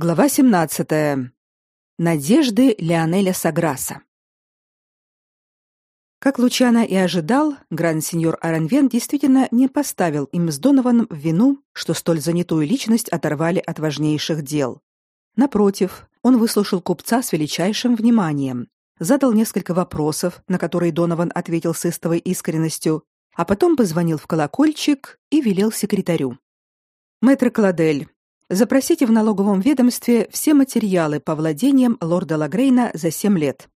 Глава 17. Надежды Леонеля Саграса. Как Лучано и ожидал, гранд-сеньор Аранвен действительно не поставил им с Донованом в вину, что столь занятую личность оторвали от важнейших дел. Напротив, он выслушал купца с величайшим вниманием, задал несколько вопросов, на которые Донован ответил с истовой искренностью, а потом позвонил в колокольчик и велел секретарю. «Мэтр Кладель, Запросите в налоговом ведомстве все материалы по владениям лорда Лагрейна за семь лет.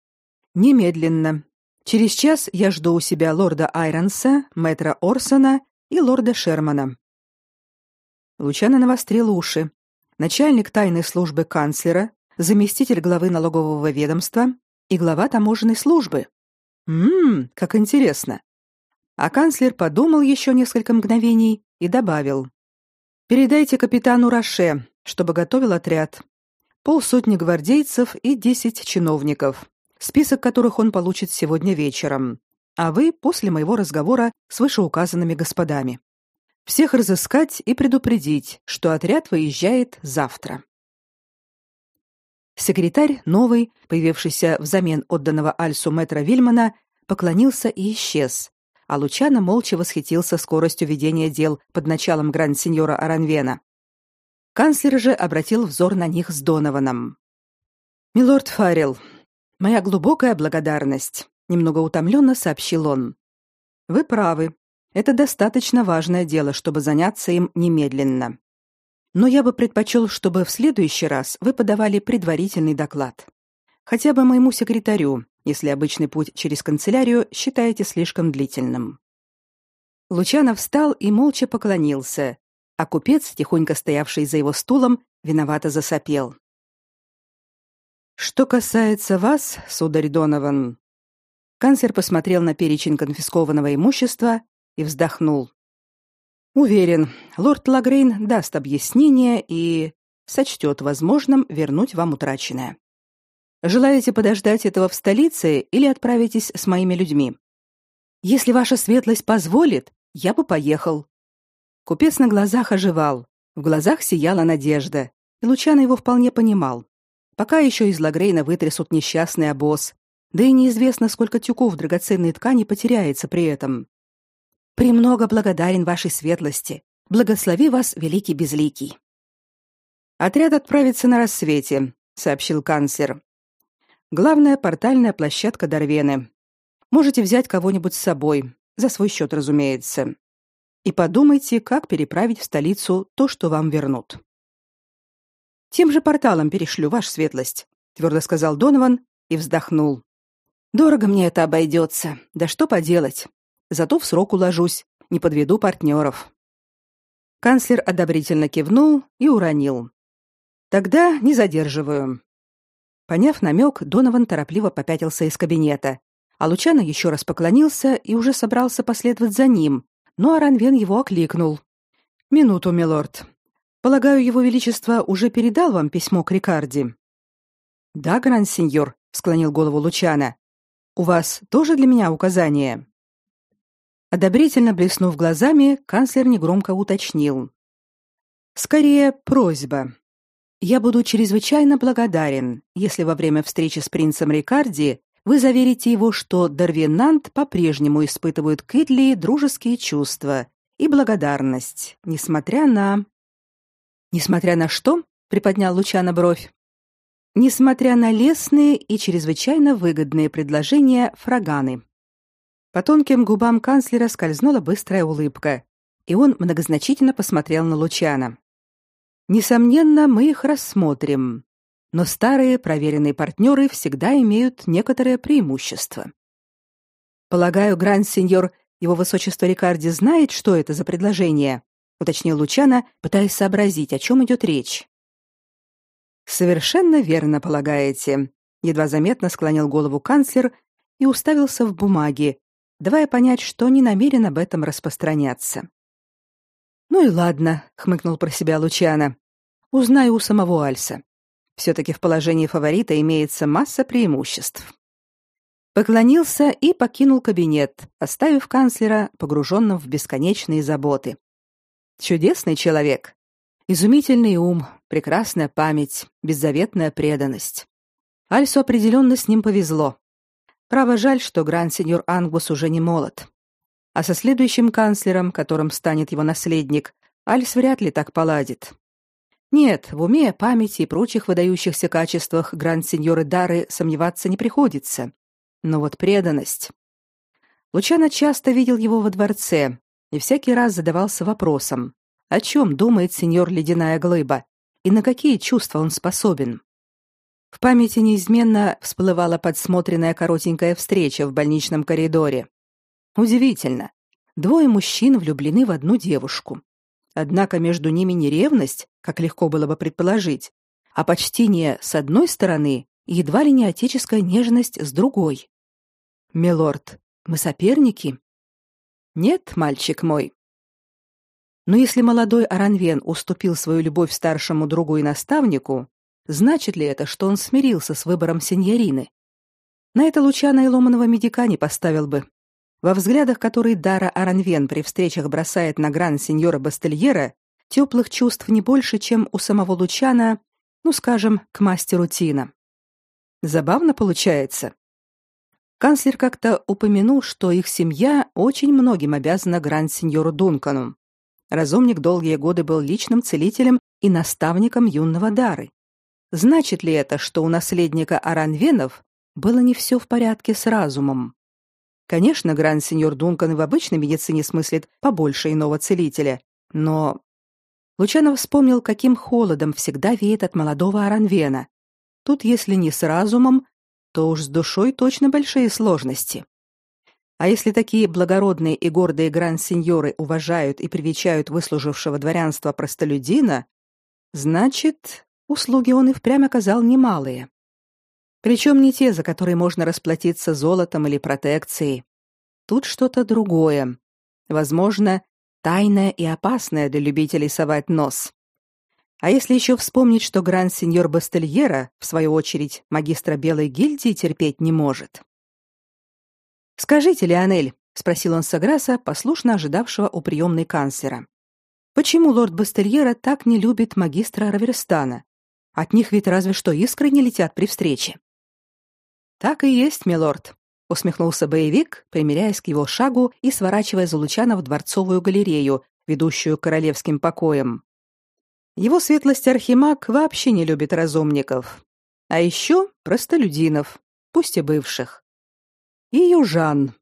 Немедленно. Через час я жду у себя лорда Айронса, мэтра Орсона и лорда Шермана. Лучано навострил уши. Начальник тайной службы канцлера, заместитель главы налогового ведомства и глава таможенной службы. Мм, как интересно. А канцлер подумал еще несколько мгновений и добавил: Передайте капитану Роше, чтобы готовил отряд. Полсотни гвардейцев и десять чиновников, список которых он получит сегодня вечером. А вы после моего разговора с вышеуказанными господами. Всех разыскать и предупредить, что отряд выезжает завтра. Секретарь, новый, появившийся взамен отданного Альсу метра Вильмана, поклонился и исчез, а Лучано молча восхитился скоростью ведения дел под началом гранд-сеньора Аранвена. Канцлер же обратил взор на них с Донованом. «Милорд Фаррелл, моя глубокая благодарность», — немного утомленно сообщил он. «Вы правы. Это достаточно важное дело, чтобы заняться им немедленно. Но я бы предпочел, чтобы в следующий раз вы подавали предварительный доклад. Хотя бы моему секретарю, если обычный путь через канцелярию считаете слишком длительным. Лучанов встал и молча поклонился, а купец, тихонько стоявший за его стулом, виновато засопел. Что касается вас, сударь Донован, канцлер посмотрел на перечень конфискованного имущества и вздохнул. Уверен, лорд Лагрейн даст объяснение и сочтет возможным вернуть вам утраченное. Желаете подождать этого в столице или отправитесь с моими людьми? Если ваша светлость позволит, я бы поехал. Купец на глазах оживал, в глазах сияла надежда, и Лучано его вполне понимал. Пока еще из Лагрейна вытрясут несчастный обоз, да и неизвестно, сколько тюков драгоценной ткани потеряется при этом. Премного благодарен вашей светлости. Благослови вас, великий безликий. Отряд отправится на рассвете, сообщил канцлер. Главная портальная площадка Дарвены. Можете взять кого-нибудь с собой, за свой счет, разумеется. И подумайте, как переправить в столицу то, что вам вернут. Тем же порталом перешлю, ваша светлость, твердо сказал Донован и вздохнул. Дорого мне это обойдется. Да что поделать? Зато в срок уложусь, не подведу партнеров». Канцлер одобрительно кивнул и уронил. Тогда не задерживаю. Поняв намек, Донован торопливо попятился из кабинета, а Лучано еще раз поклонился и уже собрался последовать за ним, но Аранвен его окликнул. «Минуту, милорд. Полагаю, его величество уже передал вам письмо к Рикарди?» «Да, гранд-сеньор», — склонил голову Лучано. «У вас тоже для меня указание?» Одобрительно блеснув глазами, канцлер негромко уточнил. «Скорее, просьба. Я буду чрезвычайно благодарен, если во время встречи с принцем Рикарди вы заверите его, что Дарвинант по-прежнему испытывает к Идли дружеские чувства и благодарность, несмотря на Несмотря на что? приподнял Лучано бровь. Несмотря на лестные и чрезвычайно выгодные предложения Фраганы. По тонким губам канцлера скользнула быстрая улыбка, и он многозначительно посмотрел на Лучано. Несомненно, мы их рассмотрим. Но старые проверенные партнеры всегда имеют некоторое преимущество. Полагаю, гранд-сеньор, его высочество Рикарди знает, что это за предложение, уточнил Лучано, пытаясь сообразить, о чем идет речь. Совершенно верно полагаете, едва заметно склонил голову канцлер и уставился в бумаги, давая понять, что не намерен об этом распространяться. Ну и ладно, хмыкнул про себя Лучано. Узнаю у самого Альса. Все-таки в положении фаворита имеется масса преимуществ. Поклонился и покинул кабинет, оставив канцлера погруженным в бесконечные заботы. Чудесный человек. Изумительный ум, прекрасная память, беззаветная преданность. Альсу определенно с ним повезло. Право жаль, что гранд-сеньор Ангус уже не молод. А со следующим канцлером, которым станет его наследник, Альс вряд ли так поладит. Нет, в уме, памяти и прочих выдающихся качествах гранд-сеньоры Дары сомневаться не приходится. Но вот преданность. Лучано часто видел его во дворце и всякий раз задавался вопросом, о чем думает сеньор Ледяная Глыба и на какие чувства он способен. В памяти неизменно всплывала подсмотренная коротенькая встреча в больничном коридоре. Удивительно. Двое мужчин влюблены в одну девушку. Однако между ними не ревность, как легко было бы предположить, а почтение с одной стороны и едва ли не отеческая нежность с другой. Милорд, мы соперники? Нет, мальчик мой. Но если молодой Аранвен уступил свою любовь старшему другу и наставнику, значит ли это, что он смирился с выбором сеньорины? На это Лучана и ломаного медика не поставил бы. Во взглядах, которые Дара Аранвен при встречах бросает на гран-сеньора Бастельера, теплых чувств не больше, чем у самого Лучана, ну, скажем, к мастеру Тина. Забавно получается. Канцлер как-то упомянул, что их семья очень многим обязана гранд-сеньору Дункану. Разумник долгие годы был личным целителем и наставником юного Дары. Значит ли это, что у наследника Аранвенов было не все в порядке с разумом? Конечно, гранд-сеньор Дункан в обычной медицине смыслит побольше иного целителя, но... Лучанов вспомнил, каким холодом всегда веет от молодого Аранвена. Тут, если не с разумом, то уж с душой точно большие сложности. А если такие благородные и гордые гранд-сеньоры уважают и привечают выслужившего дворянства простолюдина, значит, услуги он и впрямь оказал немалые. Причем не те, за которые можно расплатиться золотом или протекцией. Тут что-то другое. Возможно, тайное и опасное для любителей совать нос. А если еще вспомнить, что гранд-сеньор Бастельера, в свою очередь, магистра Белой гильдии терпеть не может. «Скажите, Леонель», — спросил он Саграса, послушно ожидавшего у приемной канцлера, «почему лорд Бастельера так не любит магистра Раверстана? От них ведь разве что искры не летят при встрече». «Так и есть, милорд», — усмехнулся боевик, примиряясь к его шагу и сворачивая Залучана в дворцовую галерею, ведущую к королевским покоям. Его светлость Архимаг вообще не любит разумников. А еще простолюдинов, пусть и бывших. И южан.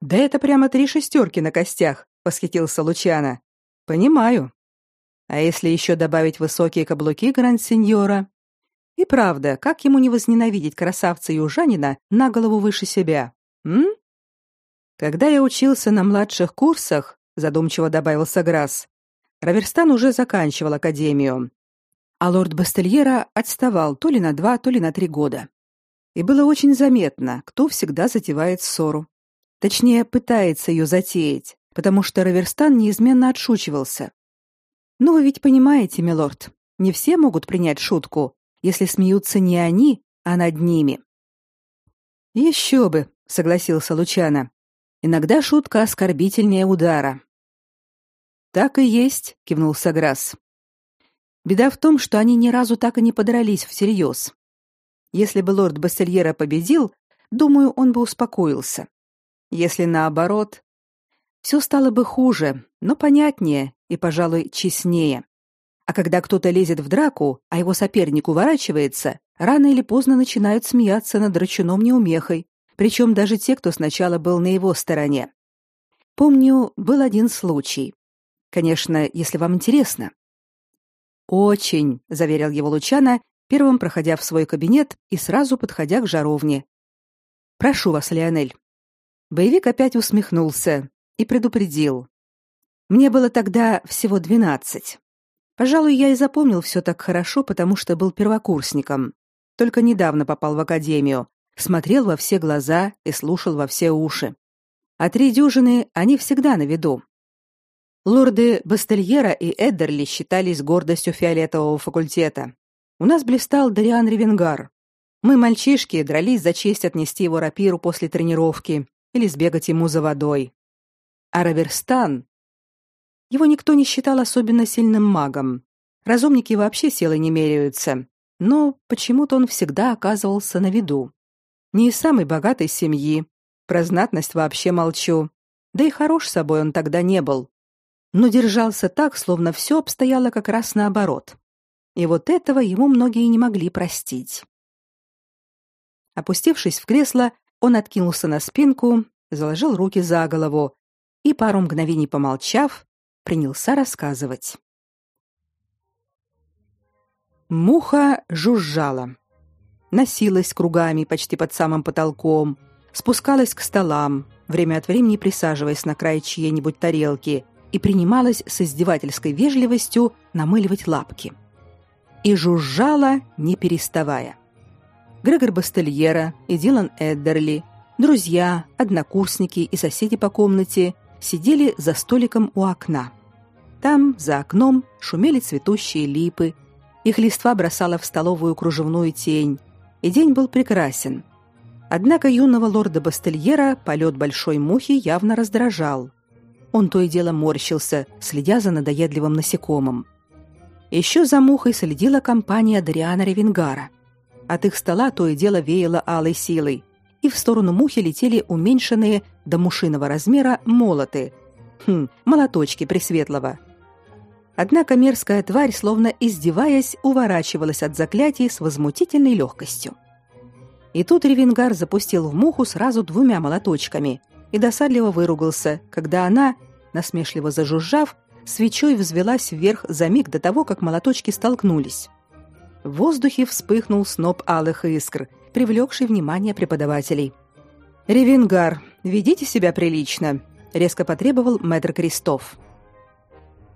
Да это прямо три шестерки на костях, восхитился Лучано. Понимаю. А если еще добавить высокие каблуки гранд-сеньора? И правда, как ему не возненавидеть красавца-южанина на голову выше себя? М? Когда я учился на младших курсах, задумчиво добавил Саграс, Раверстан уже заканчивал академию, а лорд Бастельера отставал то ли на два, то ли на три года. И было очень заметно, кто всегда затевает ссору. Точнее, пытается ее затеять, потому что Раверстан неизменно отшучивался. «Ну вы ведь понимаете, милорд, не все могут принять шутку, если смеются не они, а над ними». «Еще бы», — согласился Лучано. «Иногда шутка оскорбительнее удара. Так и есть, кивнул Саграс. Беда в том, что они ни разу так и не подрались всерьез. Если бы лорд Бассельера победил, думаю, он бы успокоился. Если наоборот, все стало бы хуже, но понятнее и, пожалуй, честнее. А когда кто-то лезет в драку, а его соперник уворачивается, рано или поздно начинают смеяться над драчуном неумехой, причем даже те, кто сначала был на его стороне. Помню, был один случай. Конечно, если вам интересно. Очень, заверил его Лучана, первым проходя в свой кабинет и сразу подходя к жаровне. Прошу вас, Леонель. Боевик опять усмехнулся и предупредил. Мне было тогда всего двенадцать. Пожалуй, я и запомнил все так хорошо, потому что был первокурсником. Только недавно попал в академию, смотрел во все глаза и слушал во все уши. А три дюжины они всегда на виду. Лорды Бастельера и Эддерли считались гордостью фиолетового факультета. У нас блистал Дариан Ревенгар. Мы, мальчишки, дрались за честь отнести его рапиру после тренировки или сбегать ему за водой. А Раверстан... Его никто не считал особенно сильным магом. Разумники вообще силой не меряются, но почему-то он всегда оказывался на виду. Не из самой богатой семьи, про знатность вообще молчу, да и хорош собой он тогда не был. Но держался так, словно все обстояло как раз наоборот. И вот этого ему многие не могли простить. Опустившись в кресло, он откинулся на спинку, заложил руки за голову и, пару мгновений помолчав, принялся рассказывать. Муха жужжала. Носилась кругами почти под самым потолком, спускалась к столам, время от времени присаживаясь на край чьей-нибудь тарелки и принималась с издевательской вежливостью намыливать лапки. И жужжала, не переставая. Грегор Бастельера и Дилан Эддерли, друзья, однокурсники и соседи по комнате сидели за столиком у окна. Там, за окном, шумели цветущие липы, их листва бросала в столовую кружевную тень, и день был прекрасен. Однако юного лорда Бастельера полет большой мухи явно раздражал. Он то и дело морщился, следя за надоедливым насекомым. Еще за мухой следила компания Дариана Ревенгара. От их стола то и дело веяло алой силой, и в сторону мухи летели уменьшенные до мушиного размера молоты. Хм, молоточки Пресветлого. Однако мерзкая тварь, словно издеваясь, уворачивалась от заклятий с возмутительной легкостью. И тут Ревенгар запустил в муху сразу двумя молоточками и досадливо выругался, когда она, насмешливо зажужжав, свечой взвелась вверх за миг до того, как молоточки столкнулись. В воздухе вспыхнул сноп алых искр, привлекший внимание преподавателей. «Ревенгар, ведите себя прилично», — резко потребовал мэтр Крестов.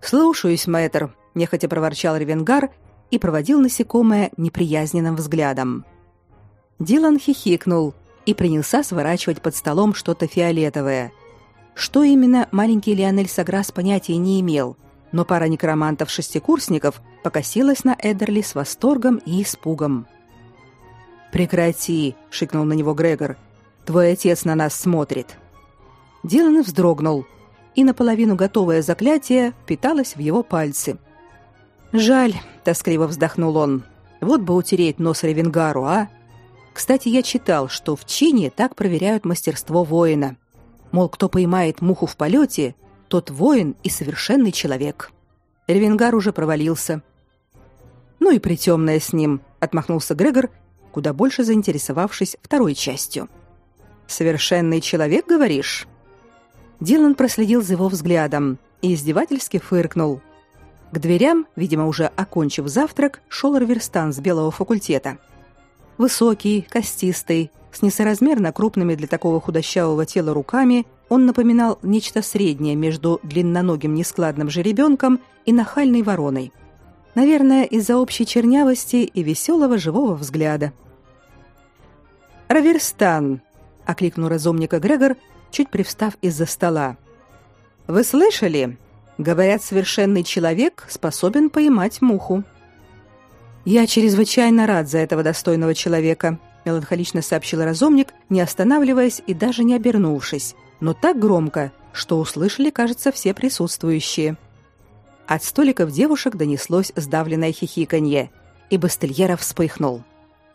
«Слушаюсь, мэтр», — нехотя проворчал Ревенгар и проводил насекомое неприязненным взглядом. Дилан хихикнул и принялся сворачивать под столом что-то фиолетовое. Что именно маленький Леонель Саграс понятия не имел, но пара некромантов-шестикурсников покосилась на Эдерли с восторгом и испугом. «Прекрати!» — шикнул на него Грегор. «Твой отец на нас смотрит». Дилан вздрогнул, и наполовину готовое заклятие питалось в его пальцы. «Жаль», — тоскливо вздохнул он. «Вот бы утереть нос Ревенгару, а?» Кстати, я читал, что в чине так проверяют мастерство воина. Мол, кто поймает муху в полете, тот воин и совершенный человек. Ревенгар уже провалился. Ну и притемное с ним, отмахнулся Грегор куда больше заинтересовавшись второй частью. «Совершенный человек, говоришь?» Дилан проследил за его взглядом и издевательски фыркнул. К дверям, видимо, уже окончив завтрак, шел Раверстан с белого факультета. Высокий, костистый, с несоразмерно крупными для такого худощавого тела руками, он напоминал нечто среднее между длинноногим нескладным жеребенком и нахальной вороной. Наверное, из-за общей чернявости и веселого живого взгляда. Раверстан, окликнул разумника Грегор, чуть привстав из-за стола. Вы слышали? Говорят, совершенный человек способен поймать муху. Я чрезвычайно рад за этого достойного человека, меланхолично сообщил разумник, не останавливаясь и даже не обернувшись, но так громко, что услышали, кажется, все присутствующие. От столиков девушек донеслось сдавленное хихиканье, и Бастельера вспыхнул.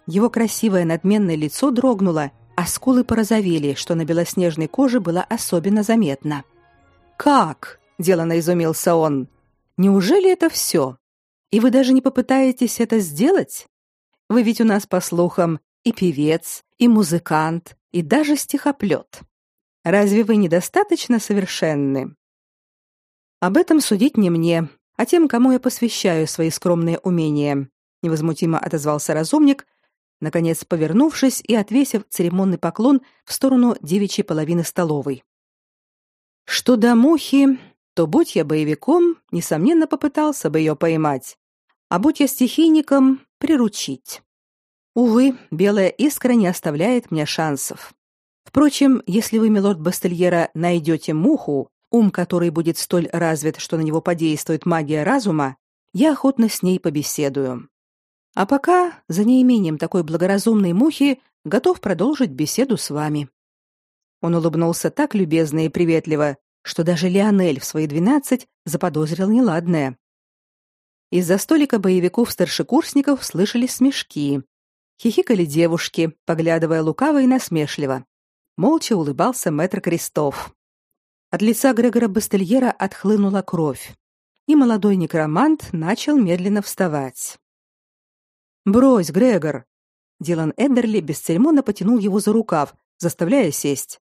Его красивое надменное лицо дрогнуло, а скулы порозовели, что на белоснежной коже было особенно заметно. «Как?» – делано изумился он. «Неужели это все? И вы даже не попытаетесь это сделать? Вы ведь у нас, по слухам, и певец, и музыкант, и даже стихоплет. Разве вы недостаточно совершенны?» «Об этом судить не мне, а тем, кому я посвящаю свои скромные умения», – невозмутимо отозвался разумник – наконец повернувшись и отвесив церемонный поклон в сторону девичьей половины столовой. Что до мухи, то будь я боевиком, несомненно попытался бы ее поймать, а будь я стихийником, приручить. Увы, белая искра не оставляет мне шансов. Впрочем, если вы, милорд Бастельера, найдете муху, ум которой будет столь развит, что на него подействует магия разума, я охотно с ней побеседую. А пока, за неимением такой благоразумной мухи, готов продолжить беседу с вами. Он улыбнулся так любезно и приветливо, что даже Леонель в свои двенадцать заподозрил неладное. Из-за столика боевиков-старшекурсников слышались смешки. Хихикали девушки, поглядывая лукаво и насмешливо. Молча улыбался мэтр Крестов. От лица Грегора Бастельера отхлынула кровь, и молодой некромант начал медленно вставать. «Брось, Грегор!» Дилан Эндерли бесцеремонно потянул его за рукав, заставляя сесть.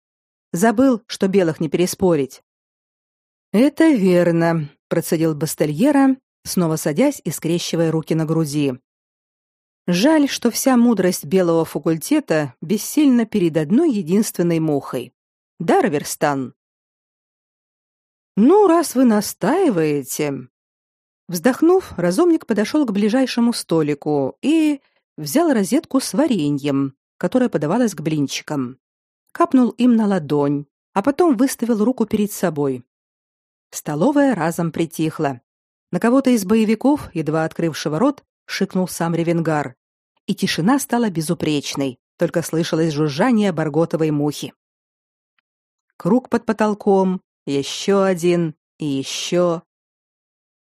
«Забыл, что белых не переспорить». «Это верно», — процедил Бастельера, снова садясь и скрещивая руки на груди. Жаль, что вся мудрость белого факультета бессильна перед одной единственной мухой. Да, Раверстан? Ну, раз вы настаиваете. Вздохнув, разумник подошел к ближайшему столику и взял розетку с вареньем, которое подавалось к блинчикам. Капнул им на ладонь, а потом выставил руку перед собой. Столовая разом притихла. На кого-то из боевиков, едва открывшего рот, шикнул сам Ревенгар, и тишина стала безупречной, только слышалось жужжание барготовой мухи. Круг под потолком, еще один и еще.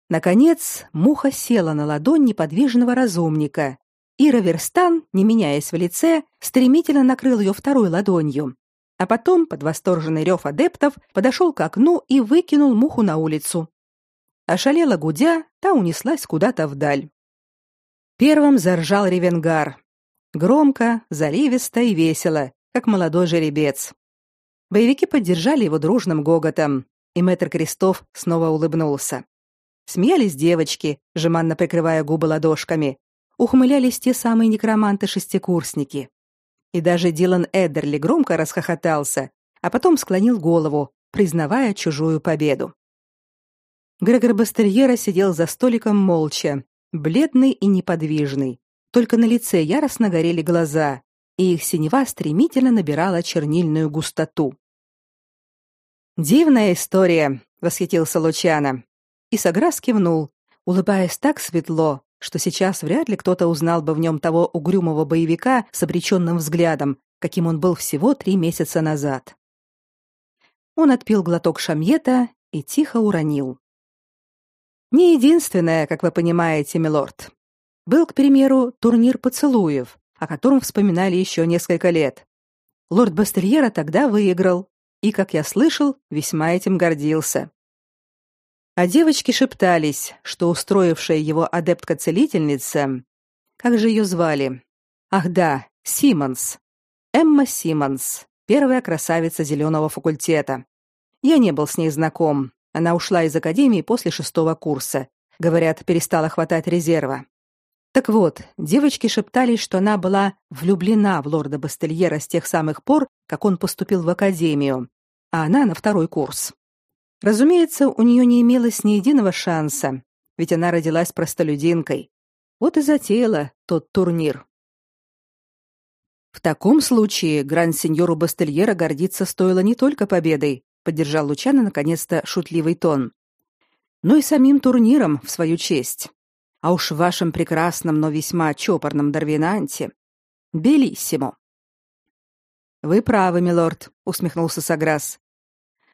Наконец, муха села на ладонь неподвижного разумника, и Раверстан, не меняясь в лице, стремительно накрыл ее второй ладонью, а потом, под восторженный рев адептов, подошел к окну и выкинул муху на улицу. Ошалела гудя, та унеслась куда-то вдаль. Первым заржал Ревенгар. Громко, заливисто и весело, как молодой жеребец. Боевики поддержали его дружным гоготом, и мэтр Крестов снова улыбнулся. Смеялись девочки, жеманно прикрывая губы ладошками. Ухмылялись те самые некроманты-шестикурсники. И даже Дилан Эддерли громко расхохотался, а потом склонил голову, признавая чужую победу. Грегор Бастерьера сидел за столиком молча, бледный и неподвижный. Только на лице яростно горели глаза, и их синева стремительно набирала чернильную густоту. «Дивная история», — восхитился Лучано. И Саграс кивнул, улыбаясь так светло, что сейчас вряд ли кто-то узнал бы в нем того угрюмого боевика с обреченным взглядом, каким он был всего три месяца назад. Он отпил глоток шамьета и тихо уронил. Не единственное, как вы понимаете, милорд. Был, к примеру, турнир поцелуев, о котором вспоминали еще несколько лет. Лорд Бастельера тогда выиграл, и, как я слышал, весьма этим гордился. А девочки шептались, что устроившая его адептка-целительница, как же ее звали? Ах да, Симмонс. Эмма Симмонс, первая красавица зеленого факультета. Я не был с ней знаком, она ушла из академии после шестого курса. Говорят, перестала хватать резерва. Так вот, девочки шептались, что она была влюблена в лорда Бастельера с тех самых пор, как он поступил в академию, а она на второй курс. Разумеется, у нее не имелось ни единого шанса, ведь она родилась простолюдинкой. Вот и затеяла тот турнир. В таком случае гранд-сеньору Бастельера гордиться стоило не только победой, поддержал Лучано наконец-то шутливый тон. Ну и самим турниром в свою честь. А уж в вашем прекрасном, но весьма чопорном Дарвинанте. Белиссимо. Вы правы, милорд, усмехнулся Саграс.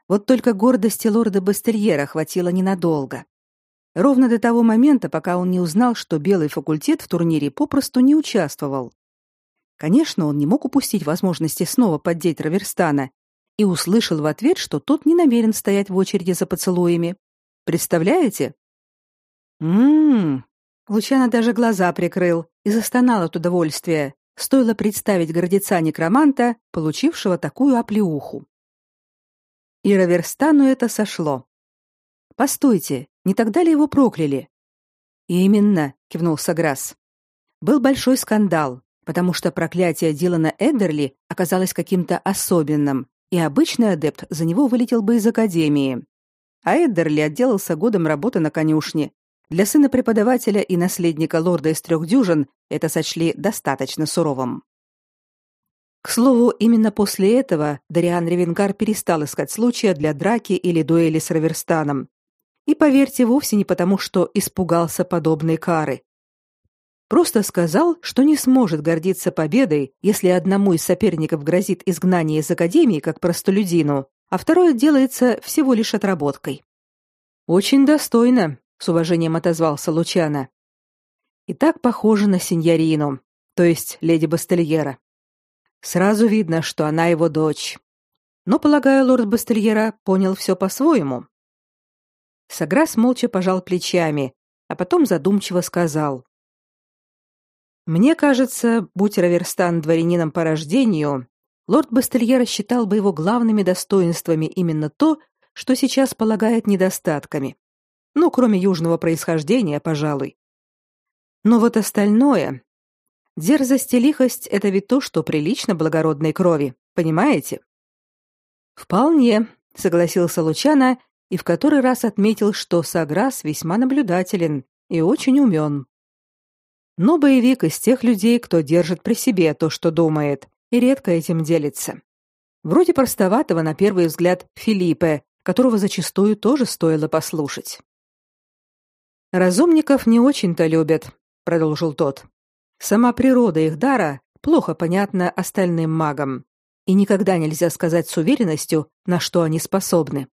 Вот только гордости лорда Бастельера хватило ненадолго. Ровно до того момента, пока он не узнал, что белый факультет в турнире попросту не участвовал. Конечно, он не мог упустить возможности снова поддеть Раверстана и услышал в ответ, что тот не намерен стоять в очереди за поцелуями. Представляете? Мм. Лучано даже глаза прикрыл и застонал от удовольствия. Стоило представить гордеца некроманта, получившего такую оплеуху. И Раверстану это сошло. Постойте, не тогда ли его прокляли? Именно, кивнул Саграс. Был большой скандал, потому что проклятие Дилана Эддерли оказалось каким-то особенным, и обычный адепт за него вылетел бы из академии. А Эддерли отделался годом работы на конюшне. Для сына преподавателя и наследника лорда из трех дюжин это сочли достаточно суровым. К слову, именно после этого Дариан Ревенгар перестал искать случая для драки или дуэли с Раверстаном. И поверьте, вовсе не потому, что испугался подобной кары. Просто сказал, что не сможет гордиться победой, если одному из соперников грозит изгнание из академии как простолюдину, а второе делается всего лишь отработкой. Очень достойно, с уважением отозвался Лучано. И так похоже на синьорину, то есть леди Бастельера. Сразу видно, что она его дочь. Но, полагаю, лорд Бастельера понял все по-своему. Саграс молча пожал плечами, а потом задумчиво сказал: Мне кажется, будь Раверстан дворянином по рождению, лорд Бастельера считал бы его главными достоинствами именно то, что сейчас полагает недостатками. Ну, кроме южного происхождения, пожалуй. Но вот остальное, Дерзость и лихость это ведь то, что прилично благородной крови, понимаете? Вполне, согласился Лучано и в который раз отметил, что Саграс весьма наблюдателен и очень умен. Но боевик из тех людей, кто держит при себе то, что думает, и редко этим делится. Вроде простоватого на первый взгляд Филиппе, которого зачастую тоже стоило послушать. Разумников не очень-то любят, продолжил тот. Сама природа их дара плохо понятна остальным магам, и никогда нельзя сказать с уверенностью, на что они способны.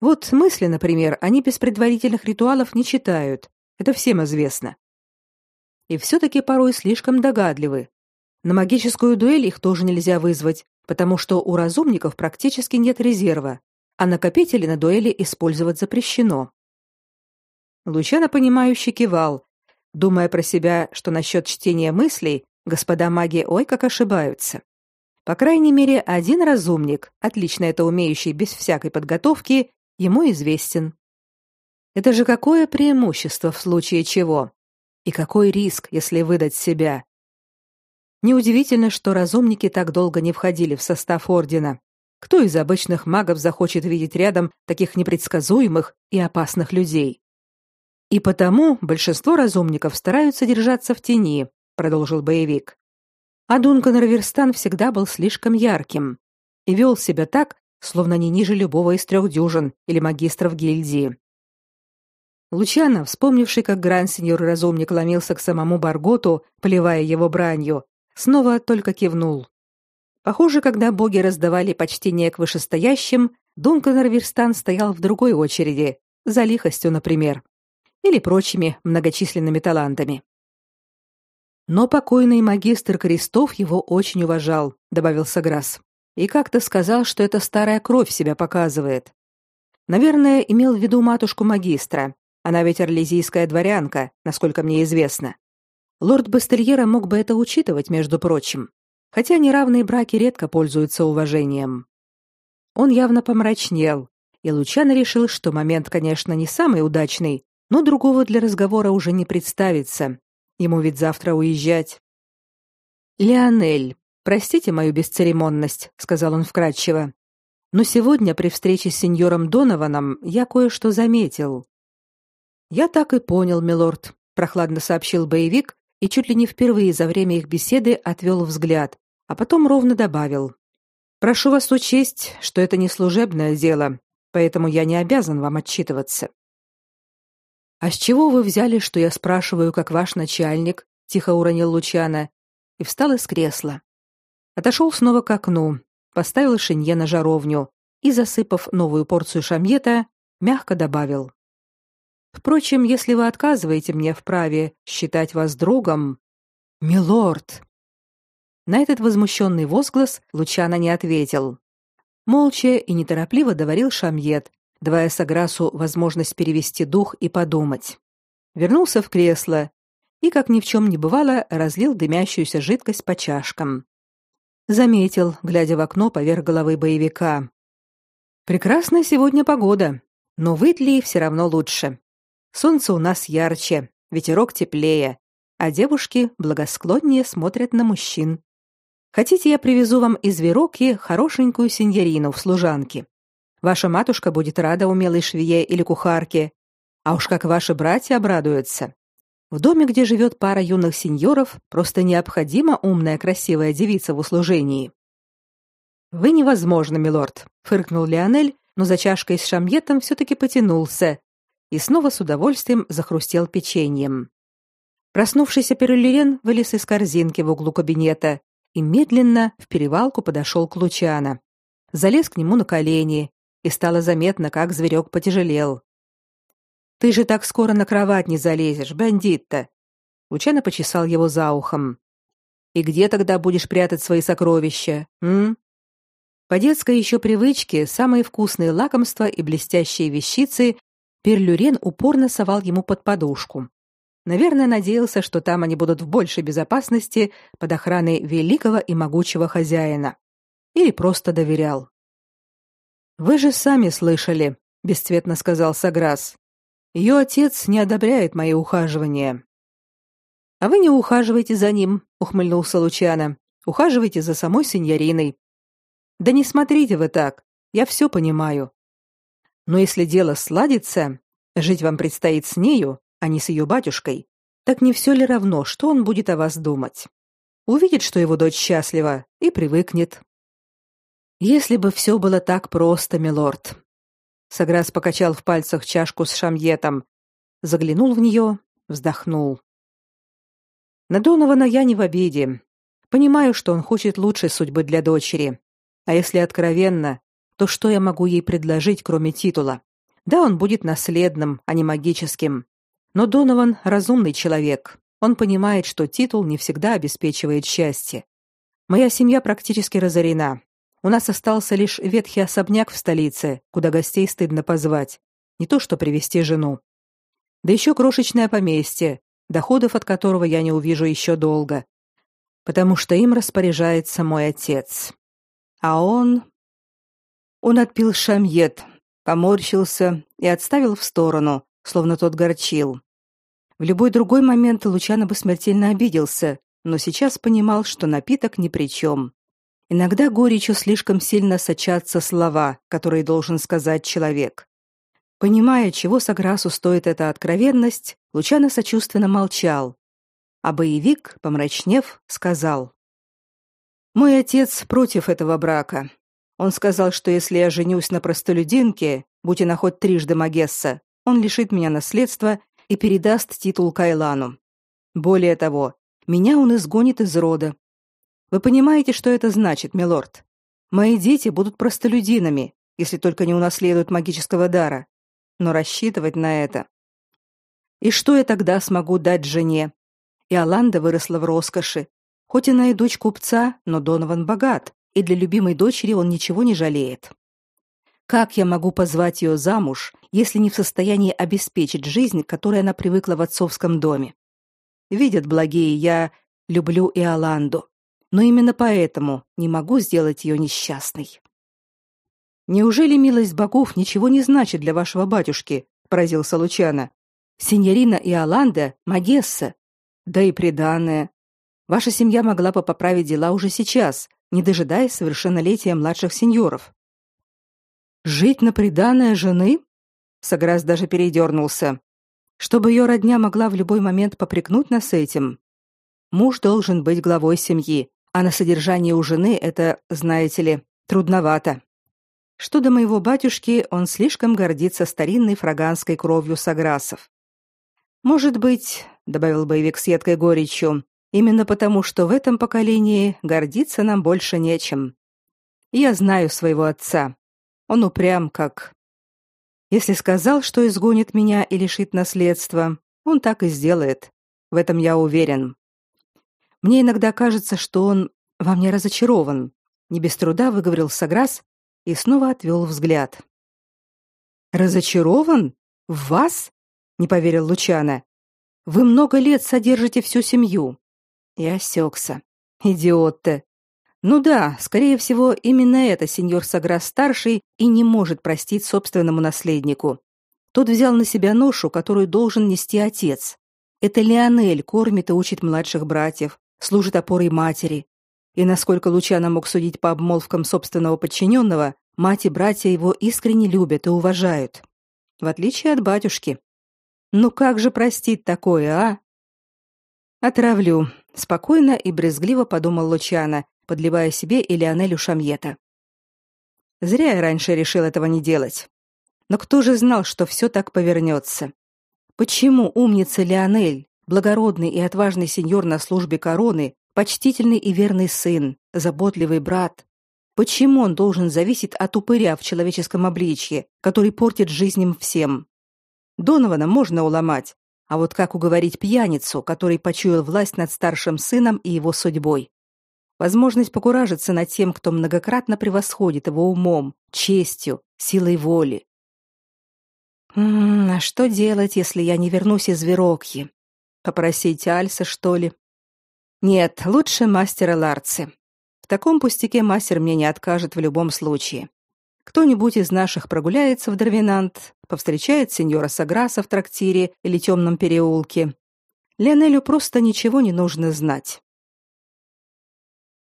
Вот мысли, например, они без предварительных ритуалов не читают. Это всем известно. И все-таки порой слишком догадливы. На магическую дуэль их тоже нельзя вызвать, потому что у разумников практически нет резерва, а накопители на дуэли использовать запрещено. Лучано понимающе кивал, думая про себя, что насчет чтения мыслей господа маги ой как ошибаются. По крайней мере, один разумник, отлично это умеющий без всякой подготовки, ему известен. Это же какое преимущество в случае чего? И какой риск, если выдать себя? Неудивительно, что разумники так долго не входили в состав ордена. Кто из обычных магов захочет видеть рядом таких непредсказуемых и опасных людей? И потому большинство разумников стараются держаться в тени, продолжил боевик. А Дункан Раверстан всегда был слишком ярким и вел себя так, словно не ниже любого из трех дюжин или магистров гильдии. Лучано, вспомнивший, как гранд-сеньор разумник ломился к самому Барготу, поливая его бранью, снова только кивнул. Похоже, когда боги раздавали почтение к вышестоящим, Дункан Раверстан стоял в другой очереди, за лихостью, например или прочими многочисленными талантами. Но покойный магистр Крестов его очень уважал, добавил Саграс. И как-то сказал, что эта старая кровь себя показывает. Наверное, имел в виду матушку магистра. Она ведь орлезийская дворянка, насколько мне известно. Лорд Бастельера мог бы это учитывать, между прочим. Хотя неравные браки редко пользуются уважением. Он явно помрачнел, и Лучано решил, что момент, конечно, не самый удачный, но другого для разговора уже не представится. Ему ведь завтра уезжать. Леонель, простите мою бесцеремонность, сказал он вкратчиво. Но сегодня при встрече с сеньором Донованом я кое-что заметил. Я так и понял, милорд, прохладно сообщил боевик и чуть ли не впервые за время их беседы отвел взгляд, а потом ровно добавил: Прошу вас учесть, что это не служебное дело, поэтому я не обязан вам отчитываться. А с чего вы взяли, что я спрашиваю, как ваш начальник? тихо уронил Лучано и встал из кресла. Отошел снова к окну, поставил шинье на жаровню и, засыпав новую порцию шамьета, мягко добавил: Впрочем, если вы отказываете мне в праве считать вас другом, милорд. На этот возмущенный возглас Лучано не ответил. Молча и неторопливо доварил шамьет, давая Саграсу возможность перевести дух и подумать. Вернулся в кресло и, как ни в чем не бывало, разлил дымящуюся жидкость по чашкам. Заметил, глядя в окно поверх головы боевика. Прекрасная сегодня погода, но в Итлии все равно лучше. Солнце у нас ярче, ветерок теплее, а девушки благосклоннее смотрят на мужчин. Хотите, я привезу вам из Вероки хорошенькую синьорину в служанке? Ваша матушка будет рада умелой швее или кухарке, а уж как ваши братья обрадуются. В доме, где живет пара юных сеньоров, просто необходима умная красивая девица в услужении. Вы невозможно, милорд, фыркнул Леонель, но за чашкой с шамьетом все таки потянулся и снова с удовольствием захрустел печеньем. Проснувшийся Перулерен вылез из корзинки в углу кабинета и медленно в перевалку подошел к Лучано. Залез к нему на колени и стало заметно, как зверек потяжелел. Ты же так скоро на кровать не залезешь, бандит-то. Лучано почесал его за ухом. И где тогда будешь прятать свои сокровища? М? По детской еще привычке самые вкусные лакомства и блестящие вещицы Перлюрен упорно совал ему под подушку. Наверное, надеялся, что там они будут в большей безопасности под охраной великого и могучего хозяина. Или просто доверял. Вы же сами слышали, бесцветно сказал Саграс. Ее отец не одобряет мои ухаживания. А вы не ухаживаете за ним, ухмыльнулся Лучано. Ухаживайте за самой сеньориной. Да не смотрите вы так. Я все понимаю. Но если дело сладится, жить вам предстоит с нею, а не с ее батюшкой, так не все ли равно, что он будет о вас думать? Увидит, что его дочь счастлива, и привыкнет. Если бы все было так просто, милорд. Саграс покачал в пальцах чашку с шамьетом, заглянул в нее, вздохнул. На Донована я не в обиде. Понимаю, что он хочет лучшей судьбы для дочери, а если откровенно, то что я могу ей предложить, кроме титула? Да, он будет наследным, а не магическим. Но Донован разумный человек. Он понимает, что титул не всегда обеспечивает счастье. Моя семья практически разорена. У нас остался лишь ветхий особняк в столице, куда гостей стыдно позвать, не то что привести жену. Да еще крошечное поместье, доходов от которого я не увижу еще долго, потому что им распоряжается мой отец. А он... Он отпил шамьет, поморщился и отставил в сторону, словно тот горчил. В любой другой момент Лучано бы смертельно обиделся, но сейчас понимал, что напиток ни при чем. Иногда горечью слишком сильно сочатся слова, которые должен сказать человек. Понимая, чего Саграсу стоит эта откровенность, Лучано сочувственно молчал, а боевик, помрачнев, сказал: мой отец против этого брака. Он сказал, что если я женюсь на простолюдинке, будь она хоть трижды магесса, он лишит меня наследства и передаст титул Кайлану. Более того, меня он изгонит из рода. Вы понимаете, что это значит, милорд? Мои дети будут простолюдинами, если только не унаследуют магического дара. Но рассчитывать на это... И что я тогда смогу дать жене? И Аланда выросла в роскоши, Хоть она и дочь купца, но Донован богат, и для любимой дочери он ничего не жалеет. Как я могу позвать ее замуж, если не в состоянии обеспечить жизнь, к которой она привыкла в отцовском доме? Видят благие, я люблю Иоланду, но именно поэтому не могу сделать ее несчастной. Неужели милость богов ничего не значит для вашего батюшки? поразился Лучано. Синьорина Иоланда магесса, да и приданое. Ваша семья могла бы поправить дела уже сейчас, не дожидаясь совершеннолетия младших сеньоров. Жить на приданое жены? Саграс даже передернулся. Чтобы ее родня могла в любой момент попрекнуть нас этим. Муж должен быть главой семьи, а на содержание у жены это, знаете ли, трудновато. Что до моего батюшки, он слишком гордится старинной фраганской кровью саграсов. Может быть, добавил боевик с едкой горечью, Именно потому, что в этом поколении гордиться нам больше нечем. Я знаю своего отца. Он упрям как... Если сказал, что изгонит меня и лишит наследства, он так и сделает. В этом я уверен. Мне иногда кажется, что он во мне разочарован. Не без труда выговорил Саграс и снова отвел взгляд. Разочарован? В вас? Не поверил Лучана. Вы много лет содержите всю семью. И осекся. Идиот ты. Ну да, скорее всего, именно это сеньор Саграс-старший и не может простить собственному наследнику. Тот взял на себя ношу, которую должен нести отец. Это Леонель кормит и учит младших братьев, служит опорой матери. И насколько Лучано мог судить по обмолвкам собственного подчиненного, мать и братья его искренне любят и уважают. В отличие от батюшки. Ну как же простить такое, а? Отравлю, спокойно и брезгливо подумал Лучано, подливая себе и Леонелю шамьета. Зря я раньше решил этого не делать. Но кто же знал, что все так повернется? Почему умница Леонель, благородный и отважный сеньор на службе короны, почтительный и верный сын, заботливый брат, почему он должен зависеть от упыря в человеческом обличье, который портит жизнь им всем? Донована можно уломать, а вот как уговорить пьяницу, который почуял власть над старшим сыном и его судьбой? Возможность покуражиться над тем, кто многократно превосходит его умом, честью, силой воли. М -м, а что делать, если я не вернусь из Верокьи? Попросить Альса, что ли? Нет, лучше мастера Ларцы. В таком пустяке мастер мне не откажет в любом случае. Кто-нибудь из наших прогуляется в Дарвинант, повстречает сеньора Саграса в трактире или темном переулке. Леонелю просто ничего не нужно знать.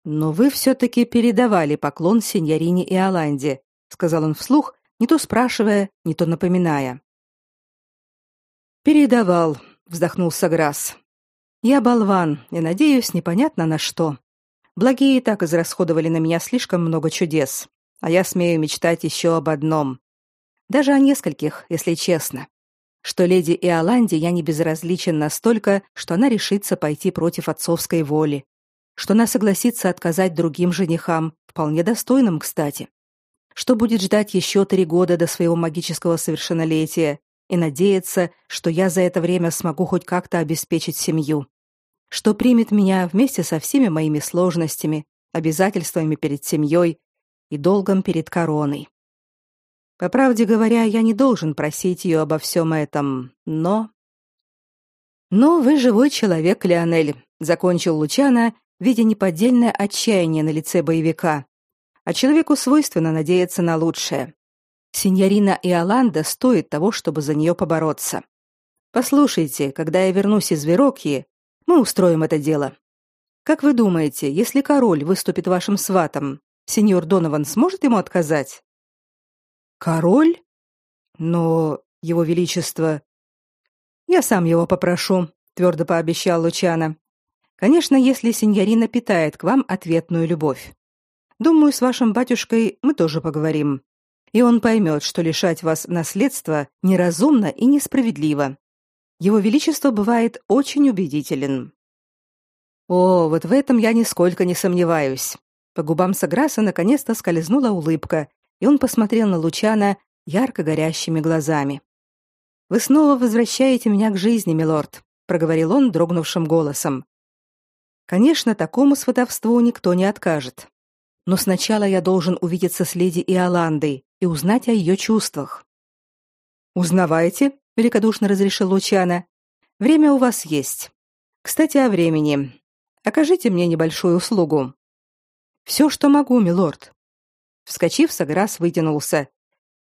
Но вы все таки передавали поклон сеньорине Иоланде, сказал он вслух, не то спрашивая, не то напоминая. Передавал, вздохнул Саграс. Я болван, и надеюсь, непонятно на что. Благие так израсходовали на меня слишком много чудес а я смею мечтать еще об одном. Даже о нескольких, если честно. Что леди Иоланде я не безразличен настолько, что она решится пойти против отцовской воли. Что она согласится отказать другим женихам, вполне достойным, кстати. Что будет ждать еще три года до своего магического совершеннолетия и надеяться, что я за это время смогу хоть как-то обеспечить семью. Что примет меня вместе со всеми моими сложностями, обязательствами перед семьей и долгом перед короной. По правде говоря, я не должен просить ее обо всем этом, но... «Но вы живой человек, Леонель», — закончил Лучана, видя неподдельное отчаяние на лице боевика. А человеку свойственно надеяться на лучшее. Синьорина Иоланда стоит того, чтобы за нее побороться. Послушайте, когда я вернусь из Верокьи, мы устроим это дело. Как вы думаете, если король выступит вашим сватом, Сеньор Донован сможет ему отказать? Король? Но его величество Я сам его попрошу, твердо пообещал Лучано. Конечно, если сеньорина питает к вам ответную любовь. Думаю, с вашим батюшкой мы тоже поговорим. И он поймет, что лишать вас наследства неразумно и несправедливо. Его величество бывает очень убедителен. О, вот в этом я нисколько не сомневаюсь. По губам Саграса наконец-то скользнула улыбка, и он посмотрел на Лучана ярко горящими глазами. Вы снова возвращаете меня к жизни, милорд, проговорил он дрогнувшим голосом. Конечно, такому сватовству никто не откажет. Но сначала я должен увидеться с леди Иоландой и узнать о ее чувствах. Узнавайте, великодушно разрешил Лучана. Время у вас есть. Кстати, о времени. Окажите мне небольшую услугу. Все, что могу, милорд. Вскочив, Саграс вытянулся,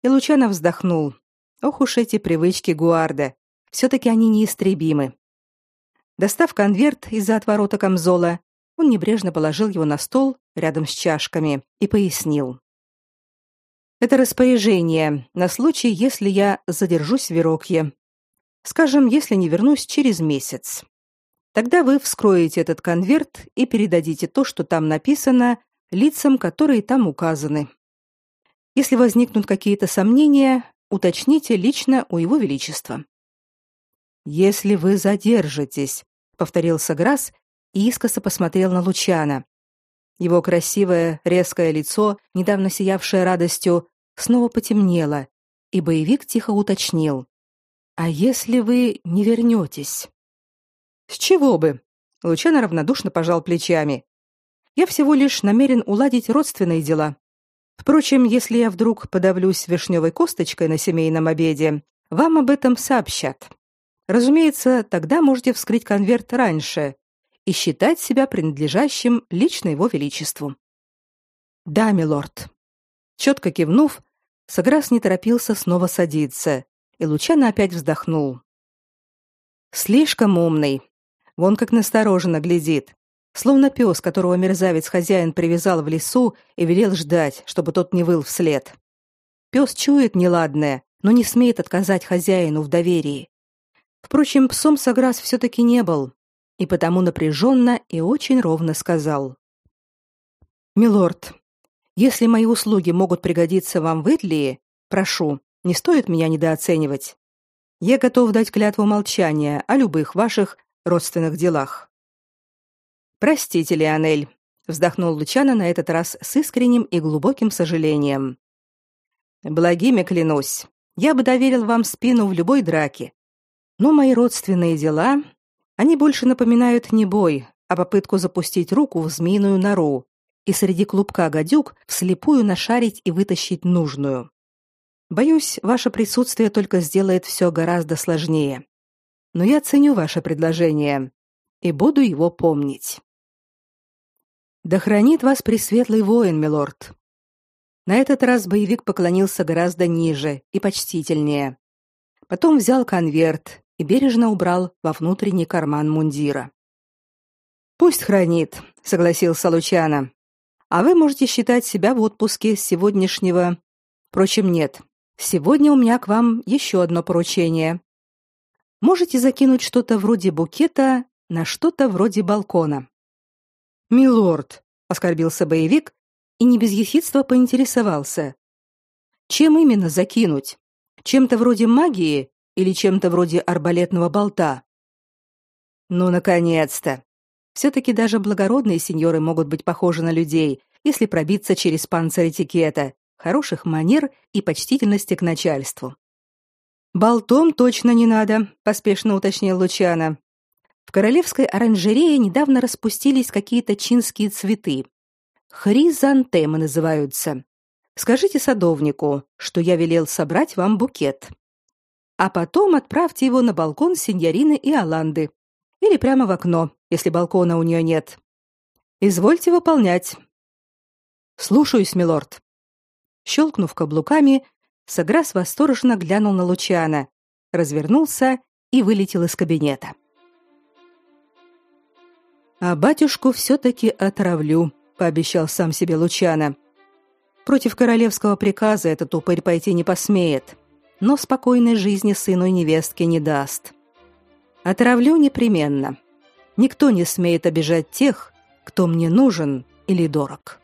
и Лучано вздохнул. Ох уж эти привычки Гуарда. все таки они неистребимы. Достав конверт из-за отворота камзола, он небрежно положил его на стол рядом с чашками и пояснил: это распоряжение на случай, если я задержусь в Верокье. Скажем, если не вернусь через месяц. Тогда вы вскроете этот конверт и передадите то, что там написано, лицам, которые там указаны. Если возникнут какие-то сомнения, уточните лично у его величества. Если вы задержитесь, повторил Саграс и искоса посмотрел на Лучана. Его красивое, резкое лицо, недавно сиявшее радостью, снова потемнело, и боевик тихо уточнил: "А если вы не вернетесь?» «С чего бы?» Лучано равнодушно пожал плечами. Я всего лишь намерен уладить родственные дела. Впрочем, если я вдруг подавлюсь вишневой косточкой на семейном обеде, вам об этом сообщат. Разумеется, тогда можете вскрыть конверт раньше и считать себя принадлежащим лично его величеству. Да, милорд. Четко кивнув, Саграс не торопился снова садиться, и Лучано опять вздохнул. Слишком умный. Вон как настороженно глядит словно пес, которого мерзавец-хозяин привязал в лесу и велел ждать, чтобы тот не выл вслед. Пес чует неладное, но не смеет отказать хозяину в доверии. Впрочем, псом Саграс все-таки не был, и потому напряженно и очень ровно сказал. «Милорд, если мои услуги могут пригодиться вам в Итлии, прошу, не стоит меня недооценивать. Я готов дать клятву молчания о любых ваших родственных делах». Простите, Леонель, вздохнул Лучано на этот раз с искренним и глубоким сожалением. Благими клянусь, я бы доверил вам спину в любой драке. Но мои родственные дела, они больше напоминают не бой, а попытку запустить руку в змеиную нору и среди клубка гадюк вслепую нашарить и вытащить нужную. Боюсь, ваше присутствие только сделает все гораздо сложнее. Но я ценю ваше предложение и буду его помнить. Да хранит вас пресветлый воин, милорд. На этот раз боевик поклонился гораздо ниже и почтительнее. Потом взял конверт и бережно убрал во внутренний карман мундира. Пусть хранит, согласился Лучано. А вы можете считать себя в отпуске с сегодняшнего. Впрочем, нет. Сегодня у меня к вам еще одно поручение. Можете закинуть что-то вроде букета на что-то вроде балкона. Милорд, оскорбился боевик и не без ехидства поинтересовался: чем именно закинуть? Чем-то вроде магии или чем-то вроде арбалетного болта? Ну наконец-то. Все-таки даже благородные сеньоры могут быть похожи на людей, если пробиться через панцирь этикета, хороших манер и почтительности к начальству. «Болтом точно не надо», — поспешно уточнил Лучано. В королевской оранжерее недавно распустились какие-то чинские цветы. Хризантемы называются. Скажите садовнику, что я велел собрать вам букет. А потом отправьте его на балкон сеньорины и Аланды. Или прямо в окно, если балкона у нее нет. Извольте выполнять. Слушаюсь, милорд. Щелкнув каблуками, Саграс восторженно глянул на Лучана, развернулся и вылетел из кабинета. А батюшку все таки отравлю, пообещал сам себе Лучана. Против королевского приказа этот упырь пойти не посмеет, но спокойной жизни сыну и невестке не даст. Отравлю непременно. Никто не смеет обижать тех, кто мне нужен или дорог.